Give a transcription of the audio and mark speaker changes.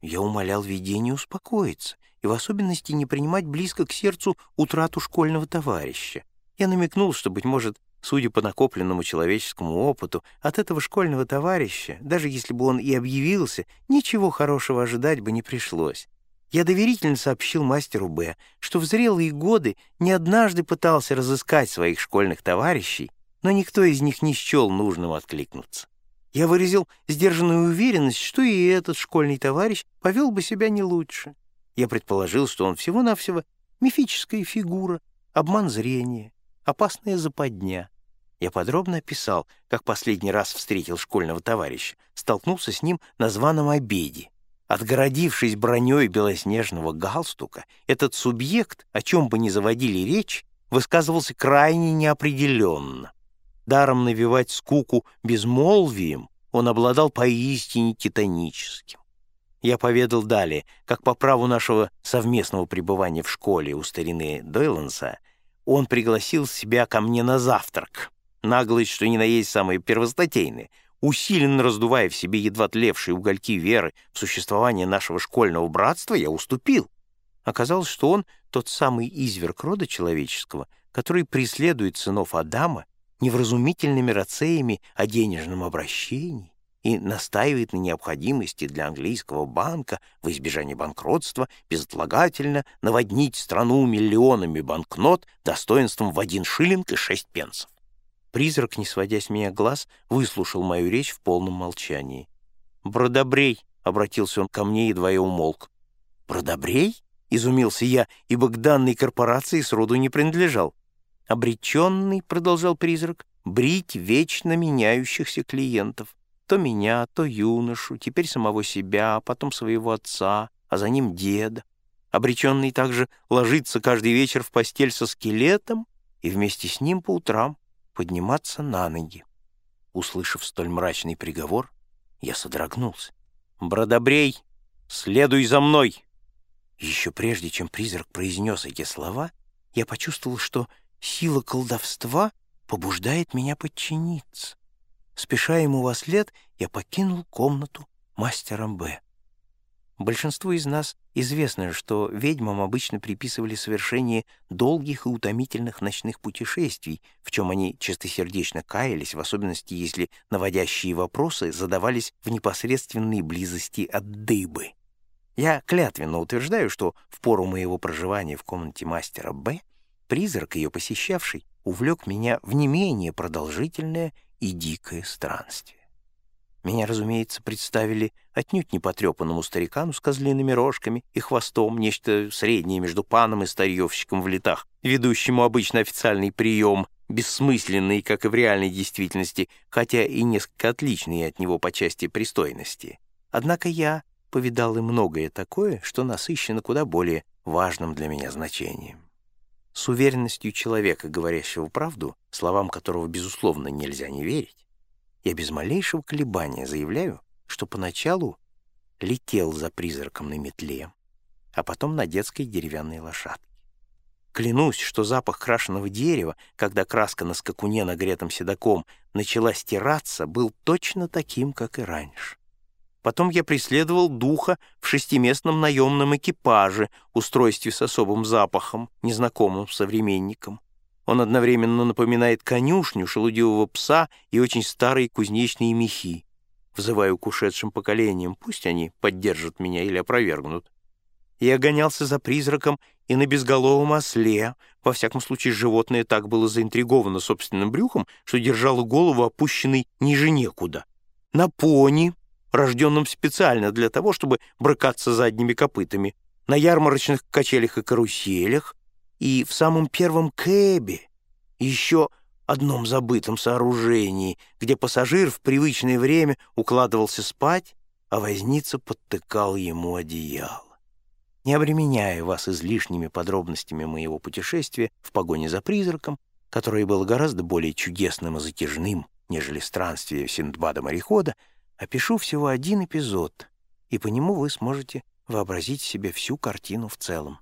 Speaker 1: Я умолял видение успокоиться и в особенности не принимать близко к сердцу утрату школьного товарища. Я намекнул, что, быть может, судя по накопленному человеческому опыту, от этого школьного товарища, даже если бы он и объявился, ничего хорошего ожидать бы не пришлось. Я доверительно сообщил мастеру Б, что в зрелые годы не однажды пытался разыскать своих школьных товарищей, но никто из них не счел нужным откликнуться. Я выразил сдержанную уверенность, что и этот школьный товарищ повел бы себя не лучше. Я предположил, что он всего-навсего мифическая фигура, обман зрения, опасная западня. Я подробно описал, как последний раз встретил школьного товарища, столкнулся с ним на званом обеде. Отгородившись броней белоснежного галстука, этот субъект, о чем бы ни заводили речь, высказывался крайне неопределенно. Даром навевать скуку безмолвием он обладал поистине титаническим. Я поведал далее, как по праву нашего совместного пребывания в школе у старины Дойланса он пригласил себя ко мне на завтрак. Наглость, что ни на есть самые первостатейные, усиленно раздувая в себе едва тлевшие угольки веры в существование нашего школьного братства, я уступил. Оказалось, что он тот самый изверг рода человеческого, который преследует сынов Адама невразумительными рацеями о денежном обращении и настаивает на необходимости для английского банка в избежании банкротства безотлагательно наводнить страну миллионами банкнот достоинством в один шиллинг и шесть пенсов. Призрак, не сводя с меня глаз, выслушал мою речь в полном молчании. «Бродобрей!» — обратился он ко мне, едва я умолк. «Бродобрей?» — изумился я, ибо к данной корпорации сроду не принадлежал. Обреченный, продолжал призрак, брить вечно меняющихся клиентов. То меня, то юношу, теперь самого себя, потом своего отца, а за ним деда. Обреченный также ложиться каждый вечер в постель со скелетом и вместе с ним по утрам подниматься на ноги. Услышав столь мрачный приговор, я содрогнулся. «Бродобрей, следуй за мной!» Еще прежде, чем призрак произнес эти слова, я почувствовал, что Сила колдовства побуждает меня подчиниться. Спеша ему во след, я покинул комнату мастера Б. Большинству из нас известно, что ведьмам обычно приписывали совершение долгих и утомительных ночных путешествий, в чем они чистосердечно каялись, в особенности если наводящие вопросы задавались в непосредственной близости от дыбы. Я клятвенно утверждаю, что в пору моего проживания в комнате мастера Б Призрак, ее посещавший, увлек меня в не менее продолжительное и дикое странствие. Меня, разумеется, представили отнюдь не потрепанному старикану с козлиными рожками и хвостом, нечто среднее между паном и старьевщиком в летах, ведущему обычно официальный прием, бессмысленный, как и в реальной действительности, хотя и несколько отличный от него по части пристойности. Однако я повидал и многое такое, что насыщено куда более важным для меня значением. С уверенностью человека, говорящего правду, словам которого, безусловно, нельзя не верить, я без малейшего колебания заявляю, что поначалу летел за призраком на метле, а потом на детской деревянной лошадке. Клянусь, что запах крашеного дерева, когда краска на скакуне, нагретом седаком, начала стираться, был точно таким, как и раньше. Потом я преследовал духа в шестиместном наемном экипаже, устройстве с особым запахом, незнакомым современникам. Он одновременно напоминает конюшню, шелудивого пса и очень старые кузнечные мехи. Взываю к ушедшим поколениям, пусть они поддержат меня или опровергнут. Я гонялся за призраком и на безголовом осле. Во всяком случае, животное так было заинтриговано собственным брюхом, что держало голову опущенной ниже некуда. На пони, рожденном специально для того, чтобы брыкаться задними копытами, на ярмарочных качелях и каруселях, и в самом первом кэбе, еще одном забытом сооружении, где пассажир в привычное время укладывался спать, а возница подтыкал ему одеяло. Не обременяя вас излишними подробностями моего путешествия в погоне за призраком, которое было гораздо более чудесным и затяжным, нежели странствие Синдбада-морехода, Опишу всего один эпизод, и по нему вы сможете вообразить себе всю картину в целом.